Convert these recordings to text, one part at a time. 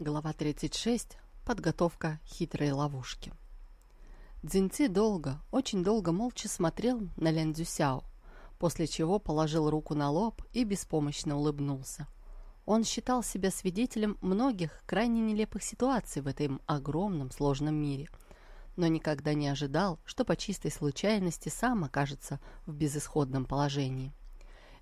Глава 36. Подготовка хитрой ловушки. Цзиньци долго, очень долго молча смотрел на Лян Цзюсяо, после чего положил руку на лоб и беспомощно улыбнулся. Он считал себя свидетелем многих крайне нелепых ситуаций в этом огромном сложном мире, но никогда не ожидал, что по чистой случайности сам окажется в безысходном положении.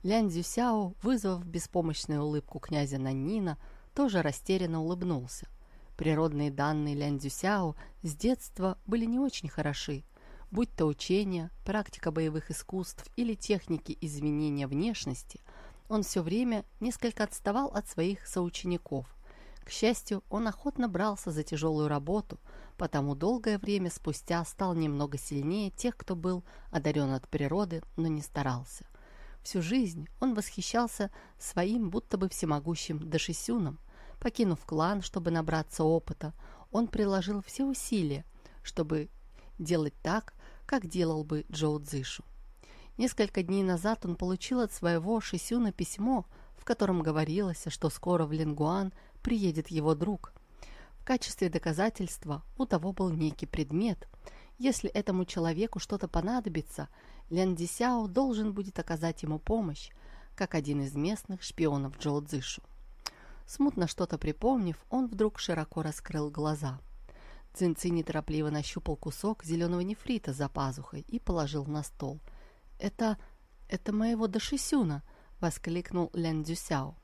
Лян Цзюсяо, вызвав беспомощную улыбку князя Наннина, тоже растерянно улыбнулся. Природные данные Лян Цзюсяо с детства были не очень хороши, будь то учения, практика боевых искусств или техники изменения внешности, он все время несколько отставал от своих соучеников. К счастью, он охотно брался за тяжелую работу, потому долгое время спустя стал немного сильнее тех, кто был одарен от природы, но не старался. Всю жизнь он восхищался своим будто бы всемогущим Дашисюном, Покинув клан, чтобы набраться опыта, он приложил все усилия, чтобы делать так, как делал бы Джоу Цзишу. Несколько дней назад он получил от своего Шисюна письмо, в котором говорилось, что скоро в Лингуан приедет его друг. В качестве доказательства у того был некий предмет. Если этому человеку что-то понадобится, Лян Дисяо должен будет оказать ему помощь, как один из местных шпионов Джоу Цзишу. Смутно что-то припомнив, он вдруг широко раскрыл глаза. Цинци неторопливо нащупал кусок зеленого нефрита за пазухой и положил на стол. «Это... это моего Дашисюна!» — воскликнул Лян Дзюсяо.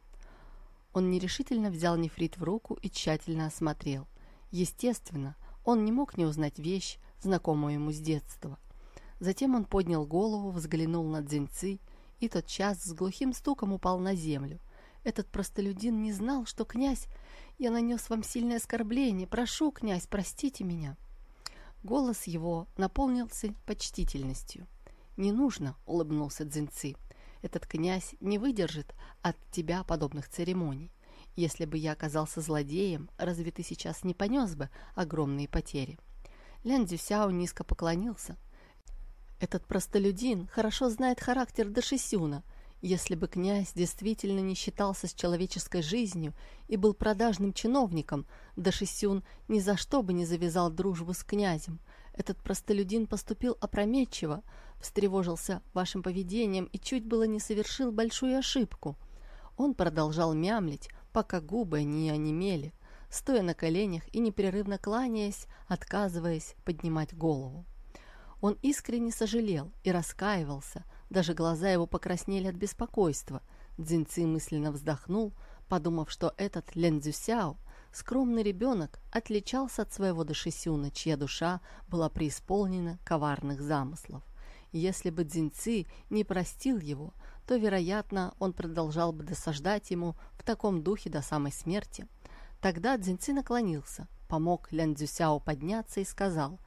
Он нерешительно взял нефрит в руку и тщательно осмотрел. Естественно, он не мог не узнать вещь, знакомую ему с детства. Затем он поднял голову, взглянул на Дзиньцы, и тот час с глухим стуком упал на землю — этот простолюдин не знал, что князь... Я нанес вам сильное оскорбление. Прошу, князь, простите меня. Голос его наполнился почтительностью. «Не нужно», — улыбнулся Дзинцы. «Этот князь не выдержит от тебя подобных церемоний. Если бы я оказался злодеем, разве ты сейчас не понес бы огромные потери?» Лян Дзюсяо низко поклонился. «Этот простолюдин хорошо знает характер Дашисюна. Если бы князь действительно не считался с человеческой жизнью и был продажным чиновником, Дашисюн ни за что бы не завязал дружбу с князем. Этот простолюдин поступил опрометчиво, встревожился вашим поведением и чуть было не совершил большую ошибку. Он продолжал мямлить, пока губы не онемели, стоя на коленях и непрерывно кланяясь, отказываясь поднимать голову. Он искренне сожалел и раскаивался, даже глаза его покраснели от беспокойства. Дзиньци мысленно вздохнул, подумав, что этот Лен Цзюсяо, скромный ребенок, отличался от своего Дашисюна, чья душа была преисполнена коварных замыслов. Если бы Дзиньци не простил его, то, вероятно, он продолжал бы досаждать ему в таком духе до самой смерти. Тогда Дзиньци наклонился, помог Лян Цзюсяо подняться и сказал,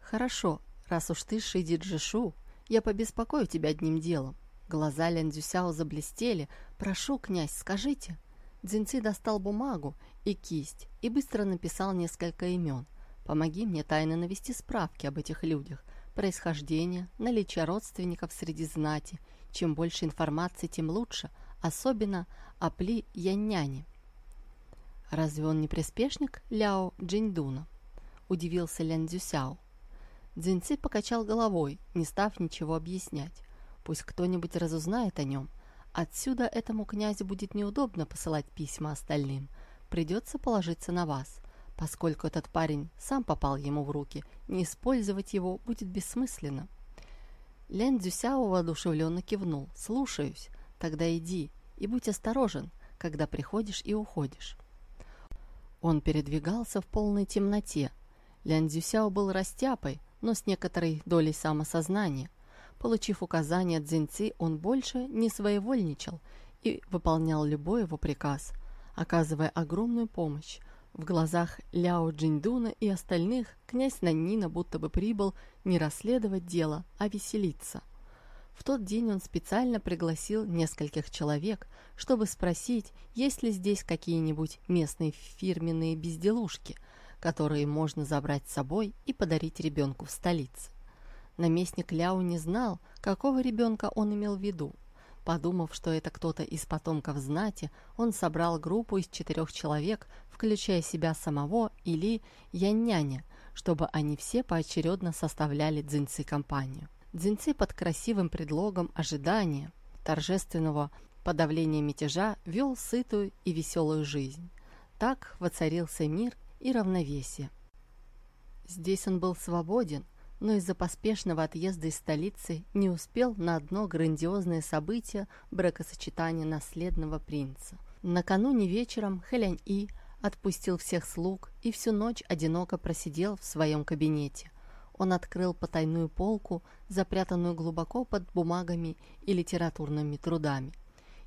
«Хорошо, раз уж ты Шиди Джишу, я побеспокою тебя одним делом. Глаза Лян Цзюсяо заблестели. Прошу, князь, скажите. Дзинци достал бумагу и кисть и быстро написал несколько имен. Помоги мне тайно навести справки об этих людях, происхождение, наличие родственников среди знати. Чем больше информации, тем лучше, особенно о Пли Янняне. «Разве он не приспешник Ляо Джиньдуна?» – удивился Лян Цзюсяо. Дзиньци покачал головой, не став ничего объяснять. Пусть кто-нибудь разузнает о нем. Отсюда этому князю будет неудобно посылать письма остальным. Придется положиться на вас. Поскольку этот парень сам попал ему в руки, не использовать его будет бессмысленно. Лян Дзюсяо воодушевленно кивнул. «Слушаюсь. Тогда иди и будь осторожен, когда приходишь и уходишь». Он передвигался в полной темноте. Лян Дзюсяо был растяпой, но с некоторой долей самосознания. Получив указание от Дзиньци, он больше не своевольничал и выполнял любой его приказ, оказывая огромную помощь. В глазах Ляо Джиндуна и остальных князь Наннина будто бы прибыл не расследовать дело, а веселиться. В тот день он специально пригласил нескольких человек, чтобы спросить, есть ли здесь какие-нибудь местные фирменные безделушки – которые можно забрать с собой и подарить ребенку в столице. Наместник Ляо не знал, какого ребенка он имел в виду. Подумав, что это кто-то из потомков знати, он собрал группу из четырех человек, включая себя самого или Янняня, чтобы они все поочередно составляли дзинцы компанию. Дзинцы под красивым предлогом ожидания, торжественного подавления мятежа вел сытую и веселую жизнь. Так воцарился мир и равновесие. Здесь он был свободен, но из-за поспешного отъезда из столицы не успел на одно грандиозное событие бракосочетания наследного принца. Накануне вечером Хэлянь-И отпустил всех слуг и всю ночь одиноко просидел в своем кабинете. Он открыл потайную полку, запрятанную глубоко под бумагами и литературными трудами,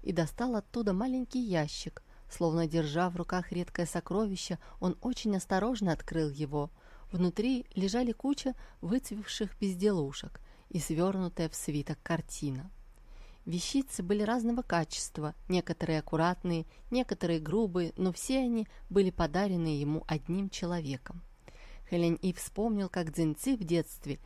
и достал оттуда маленький ящик. Словно держа в руках редкое сокровище, он очень осторожно открыл его – Внутри лежали куча выцвевших безделушек и свернутая в свиток картина. Вещицы были разного качества, некоторые аккуратные, некоторые грубые, но все они были подарены ему одним человеком. Хелен И вспомнил, как Дзинци в детстве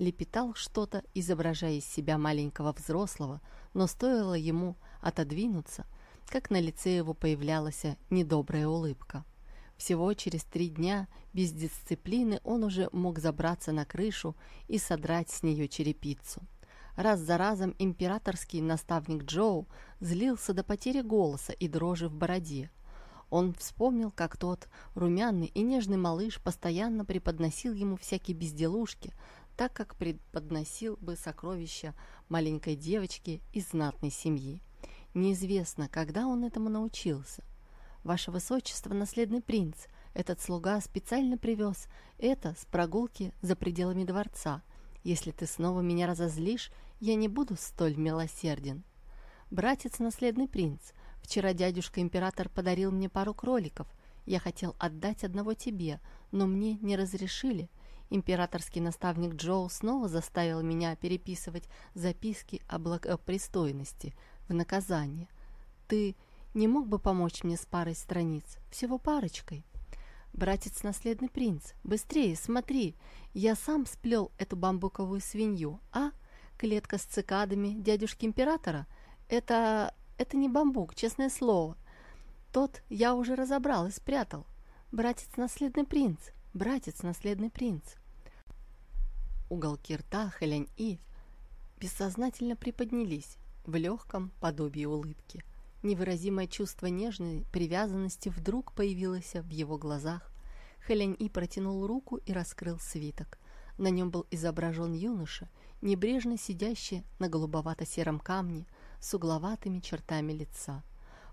лепетал что-то, изображая из себя маленького взрослого, но стоило ему отодвинуться, как на лице его появлялась недобрая улыбка. Всего через три дня без дисциплины он уже мог забраться на крышу и содрать с нее черепицу. Раз за разом императорский наставник Джоу злился до потери голоса и дрожи в бороде. Он вспомнил, как тот румяный и нежный малыш постоянно преподносил ему всякие безделушки, так как преподносил бы сокровища маленькой девочки из знатной семьи. Неизвестно, когда он этому научился. «Ваше Высочество, наследный принц, этот слуга специально привез это с прогулки за пределами дворца. Если ты снова меня разозлишь, я не буду столь милосерден». «Братец, наследный принц, вчера дядюшка-император подарил мне пару кроликов. Я хотел отдать одного тебе, но мне не разрешили». Императорский наставник Джоу снова заставил меня переписывать записки о благопристойности в наказание. «Ты не мог бы помочь мне с парой страниц? Всего парочкой. Братец наследный принц, быстрее, смотри, я сам сплел эту бамбуковую свинью, а? Клетка с цикадами дядюшки императора? Это... это не бамбук, честное слово. Тот я уже разобрал и спрятал. Братец наследный принц, братец наследный принц. Уголки рта Хэлянь-И бессознательно приподнялись в легком подобии улыбки – Невыразимое чувство нежной привязанности вдруг появилось в его глазах. Хэлянь И протянул руку и раскрыл свиток. На нем был изображен юноша, небрежно сидящий на голубовато-сером камне с угловатыми чертами лица.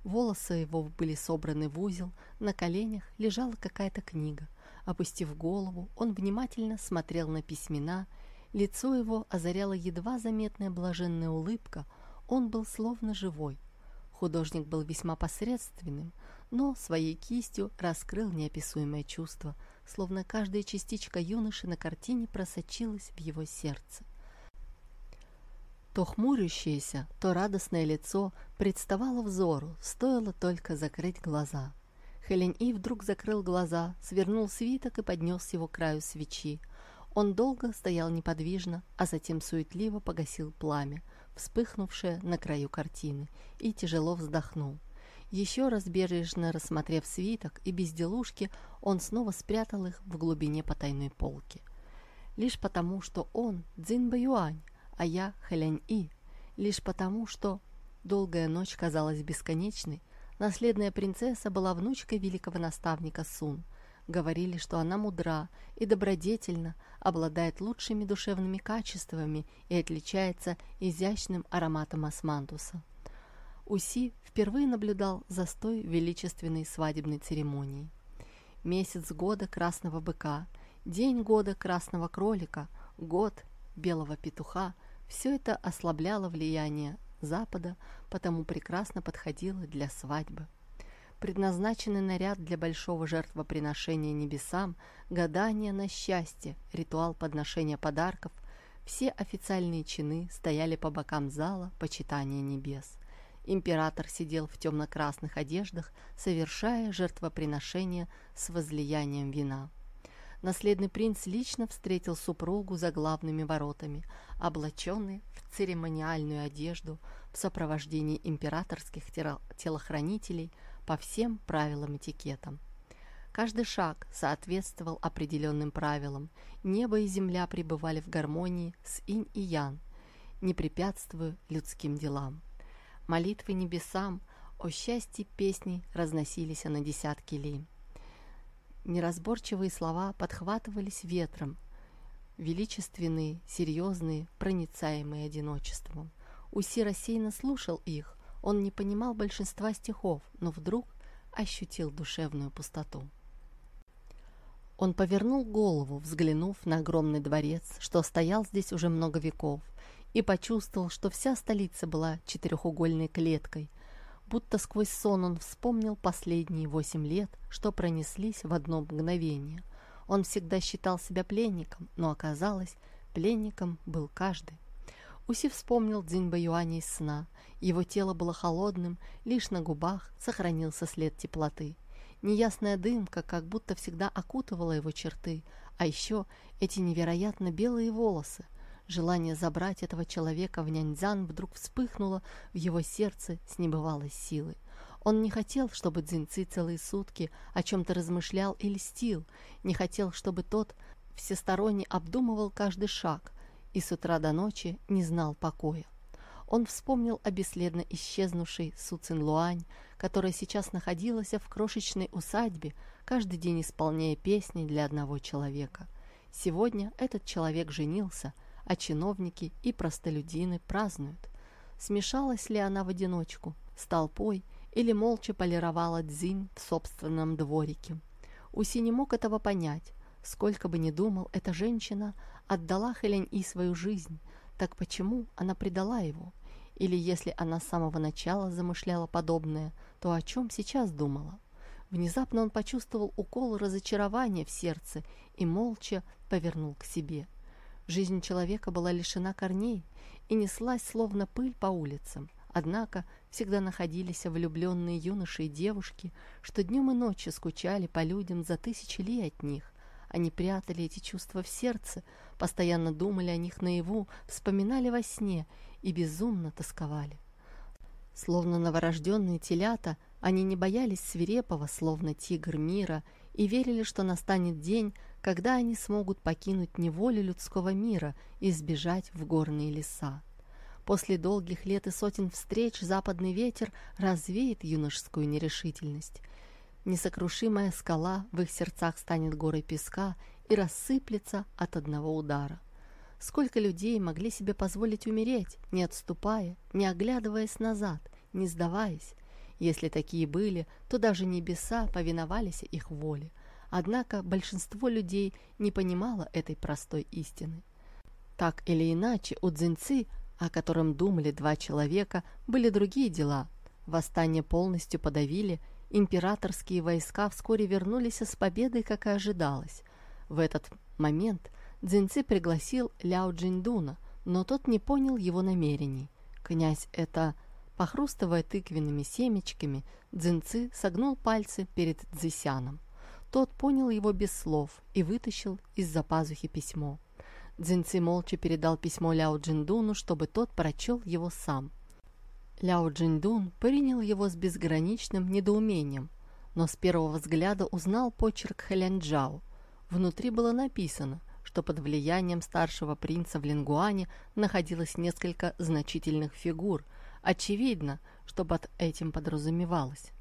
Волосы его были собраны в узел, на коленях лежала какая-то книга. Опустив голову, он внимательно смотрел на письмена, лицо его озаряла едва заметная блаженная улыбка, он был словно живой. Художник был весьма посредственным, но своей кистью раскрыл неописуемое чувство, словно каждая частичка юноши на картине просочилась в его сердце. То хмурящееся, то радостное лицо представало взору, стоило только закрыть глаза. Хелен И вдруг закрыл глаза, свернул свиток и поднес его к краю свечи. Он долго стоял неподвижно, а затем суетливо погасил пламя, вспыхнувшее на краю картины, и тяжело вздохнул. Еще раз бережно рассмотрев свиток и безделушки, он снова спрятал их в глубине потайной полки. Лишь потому, что он Цзин Юань, а я Хэлянь И, лишь потому, что долгая ночь казалась бесконечной, наследная принцесса была внучкой великого наставника Сун – Говорили, что она мудра и добродетельна, обладает лучшими душевными качествами и отличается изящным ароматом османтуса. Уси впервые наблюдал застой величественной свадебной церемонии. Месяц года красного быка, день года красного кролика, год белого петуха – все это ослабляло влияние Запада, потому прекрасно подходило для свадьбы предназначенный наряд для большого жертвоприношения небесам, гадание на счастье, ритуал подношения подарков, все официальные чины стояли по бокам зала почитания небес. Император сидел в темно-красных одеждах, совершая жертвоприношение с возлиянием вина. Наследный принц лично встретил супругу за главными воротами, облаченный в церемониальную одежду, в сопровождении императорских телохранителей по всем правилам этикета. Каждый шаг соответствовал определенным правилам. Небо и земля пребывали в гармонии с инь и ян, не препятствуя людским делам. Молитвы небесам о счастье песни разносились на десятки ли. Неразборчивые слова подхватывались ветром, величественные, серьезные, проницаемые одиночеством. Уси рассеянно слушал их, он не понимал большинства стихов, но вдруг ощутил душевную пустоту. Он повернул голову, взглянув на огромный дворец, что стоял здесь уже много веков, и почувствовал, что вся столица была четырехугольной клеткой. Будто сквозь сон он вспомнил последние восемь лет, что пронеслись в одно мгновение. Он всегда считал себя пленником, но оказалось, пленником был каждый. Уси вспомнил Дзиньба Юаня из сна. Его тело было холодным, лишь на губах сохранился след теплоты. Неясная дымка как будто всегда окутывала его черты, а еще эти невероятно белые волосы. Желание забрать этого человека в Няньцзян вдруг вспыхнуло в его сердце с небывалой силой. Он не хотел, чтобы Цзиньци целые сутки о чем-то размышлял и льстил, не хотел, чтобы тот всесторонне обдумывал каждый шаг и с утра до ночи не знал покоя. Он вспомнил о бесследно исчезнувшей Су Цин Луань, которая сейчас находилась в крошечной усадьбе, каждый день исполняя песни для одного человека. Сегодня этот человек женился, а чиновники и простолюдины празднуют. Смешалась ли она в одиночку, с толпой, или молча полировала дзинь в собственном дворике? Уси не мог этого понять. Сколько бы ни думал, эта женщина отдала Хэлянь-И свою жизнь, так почему она предала его? Или если она с самого начала замышляла подобное, то о чем сейчас думала? Внезапно он почувствовал укол разочарования в сердце и молча повернул к себе. Жизнь человека была лишена корней и неслась словно пыль по улицам. Однако всегда находились влюбленные юноши и девушки, что днем и ночью скучали по людям за тысячи ли от них. Они прятали эти чувства в сердце, постоянно думали о них наяву, вспоминали во сне и безумно тосковали. Словно новорожденные телята, они не боялись свирепого, словно тигр мира, и верили, что настанет день, когда они смогут покинуть неволю людского мира и сбежать в горные леса. После долгих лет и сотен встреч западный ветер развеет юношескую нерешительность. Несокрушимая скала в их сердцах станет горой песка и рассыплется от одного удара. Сколько людей могли себе позволить умереть, не отступая, не оглядываясь назад, не сдаваясь? Если такие были, то даже небеса повиновались их воле. Однако большинство людей не понимало этой простой истины. Так или иначе, у Цзиньцы, о котором думали два человека, были другие дела. Восстание полностью подавили, императорские войска вскоре вернулись с победой, как и ожидалось. В этот момент – Дзинцы пригласил Ляо Джиндуна, но тот не понял его намерений. Князь это... Похрустывая тыквенными семечками, Дзинцы согнул пальцы перед Дзисяном. Тот понял его без слов и вытащил из-за пазухи письмо. Дзинцы молча передал письмо Ляо Джиндуну, чтобы тот прочел его сам. Ляо Джиндун принял его с безграничным недоумением, но с первого взгляда узнал почерк Хэлянджао. Внутри было написано – что под влиянием старшего принца в Лингуане находилось несколько значительных фигур. Очевидно, что под этим подразумевалось.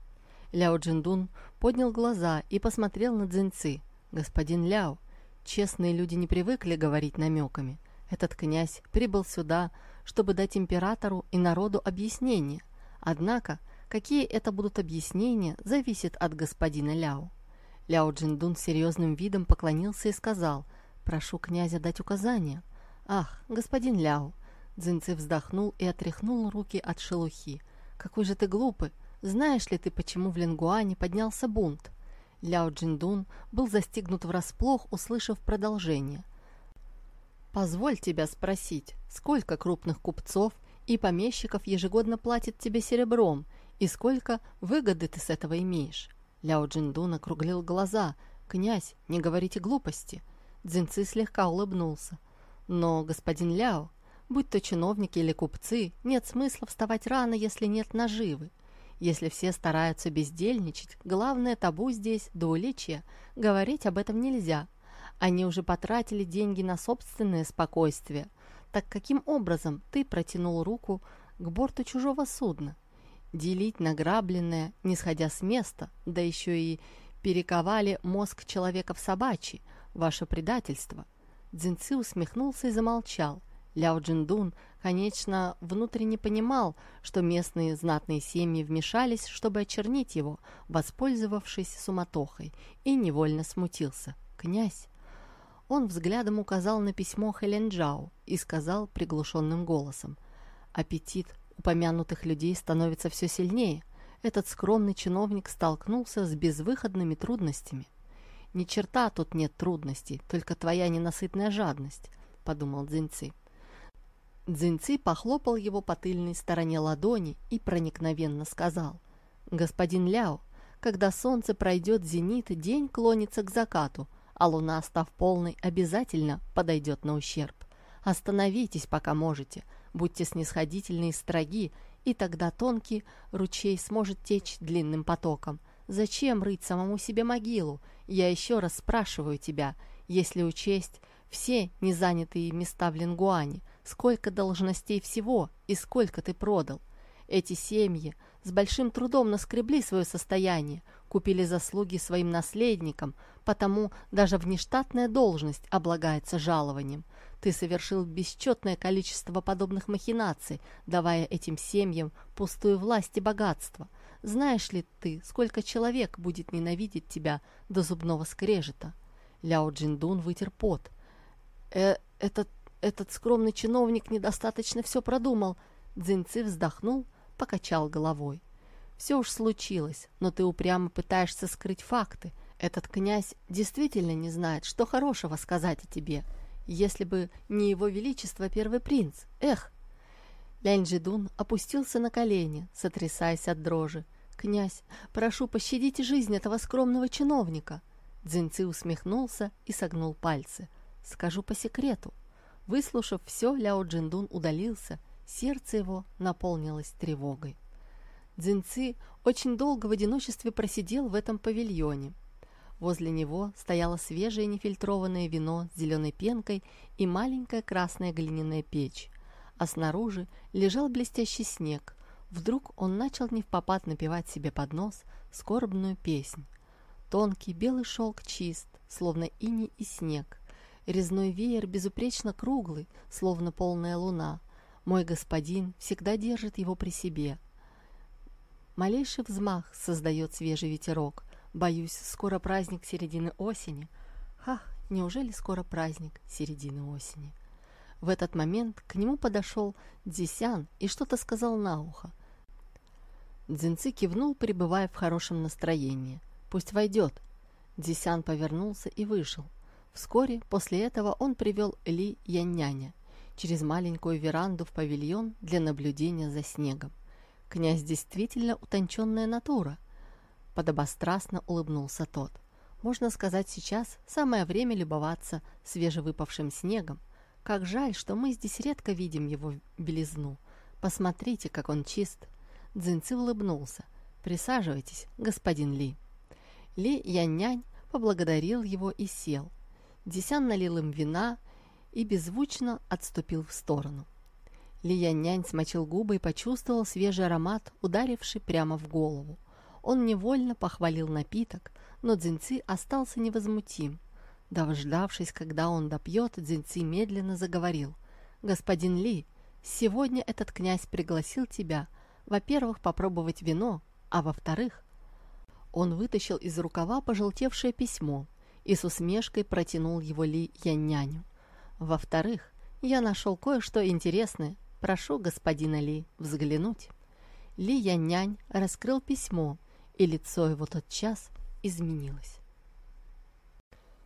Ляо Джиндун поднял глаза и посмотрел на Цзиньцы. «Господин Ляо, честные люди не привыкли говорить намеками. Этот князь прибыл сюда, чтобы дать императору и народу объяснение. Однако, какие это будут объяснения, зависит от господина Ляо». Ляо Джиндун серьезным видом поклонился и сказал – Прошу князя дать указания. Ах, господин Ляо. Дзинцы вздохнул и отряхнул руки от шелухи. Какой же ты глупый. Знаешь ли ты, почему в Лингуане поднялся бунт? Ляо Джиндун был застигнут врасплох, услышав продолжение. «Позволь тебя спросить, сколько крупных купцов и помещиков ежегодно платят тебе серебром, и сколько выгоды ты с этого имеешь?» Ляо Джиндун округлил глаза. «Князь, не говорите глупости. Дзинцы слегка улыбнулся. «Но, господин Ляо, Будь то чиновники или купцы, нет смысла вставать рано, если нет наживы. Если все стараются бездельничать, главное табу здесь – двуличие. Говорить об этом нельзя. Они уже потратили деньги на собственное спокойствие. Так каким образом ты протянул руку к борту чужого судна? Делить награбленное, не сходя с места, да еще и перековали мозг человека в собачий. Ваше предательство. Дзинцы усмехнулся и замолчал. Ляо Джиндун, конечно, внутренне понимал, что местные знатные семьи вмешались, чтобы очернить его, воспользовавшись суматохой, и невольно смутился. «Князь!» Он взглядом указал на письмо Хэленджао и сказал приглушенным голосом. «Аппетит упомянутых людей становится все сильнее. Этот скромный чиновник столкнулся с безвыходными трудностями». «Ни черта тут нет трудностей, только твоя ненасытная жадность», — подумал Дзиньци. Дзиньци похлопал его по тыльной стороне ладони и проникновенно сказал. «Господин Ляо, когда солнце пройдет зенит, день клонится к закату, а луна, став полной, обязательно подойдет на ущерб. Остановитесь, пока можете, будьте снисходительны и строги, и тогда тонкий ручей сможет течь длинным потоком. Зачем рыть самому себе могилу? Я еще раз спрашиваю тебя, если учесть все незанятые места в Лингуане, сколько должностей всего и сколько ты продал? Эти семьи с большим трудом наскребли свое состояние, купили заслуги своим наследникам, потому даже внештатная должность облагается жалованием. Ты совершил бесчетное количество подобных махинаций, давая этим семьям пустую власть и богатство. Знаешь ли ты, сколько человек будет ненавидеть тебя до зубного скрежета?» Ляо Джиндун вытер пот. «Э, этот, этот скромный чиновник недостаточно все продумал». Цзиньци вздохнул, покачал головой. Все уж случилось, но ты упрямо пытаешься скрыть факты. Этот князь действительно не знает, что хорошего сказать о тебе. Если бы не его величество первый принц. Эх!» Лянь Джидун опустился на колени, сотрясаясь от дрожи. «Князь, прошу, пощадите жизнь этого скромного чиновника!» Дзинцы усмехнулся и согнул пальцы. «Скажу по секрету». Выслушав все, Ляо Джиндун удалился. Сердце его наполнилось тревогой. Дзинцы очень долго в одиночестве просидел в этом павильоне. Возле него стояло свежее нефильтрованное вино с зеленой пенкой и маленькая красная глиняная печь, а снаружи лежал блестящий снег. Вдруг он начал не в попад напевать себе под нос скорбную песнь. Тонкий белый шелк чист, словно иней и снег. Резной веер безупречно круглый, словно полная луна. Мой господин всегда держит его при себе — Малейший взмах создает свежий ветерок. Боюсь, скоро праздник середины осени. Ах, неужели скоро праздник середины осени? В этот момент к нему подошел Дзисян и что-то сказал на ухо. Дзинцы кивнул, пребывая в хорошем настроении. «Пусть войдет». Дзисян повернулся и вышел. Вскоре после этого он привел Ли Янняня через маленькую веранду в павильон для наблюдения за снегом. Князь действительно утонченная натура. Подобострастно улыбнулся тот. Можно сказать, сейчас самое время любоваться свежевыпавшим снегом. Как жаль, что мы здесь редко видим его белизну. Посмотрите, как он чист. Дзинцы улыбнулся. Присаживайтесь, господин Ли. Ли Яннянь поблагодарил его и сел. Десян налил им вина и беззвучно отступил в сторону. Лиянь-нянь смочил губы и почувствовал свежий аромат, ударивший прямо в голову. Он невольно похвалил напиток, но Дзиньци остался невозмутим. Дождавшись, когда он допьет, Дзиньци медленно заговорил. «Господин Ли, сегодня этот князь пригласил тебя, во-первых, попробовать вино, а во-вторых...» Он вытащил из рукава пожелтевшее письмо и с усмешкой протянул его Ли Янь-няню. «Во-вторых, я нашел кое-что интересное, Прошу господина Ли взглянуть». Ли Янь раскрыл письмо, и лицо его тот час изменилось.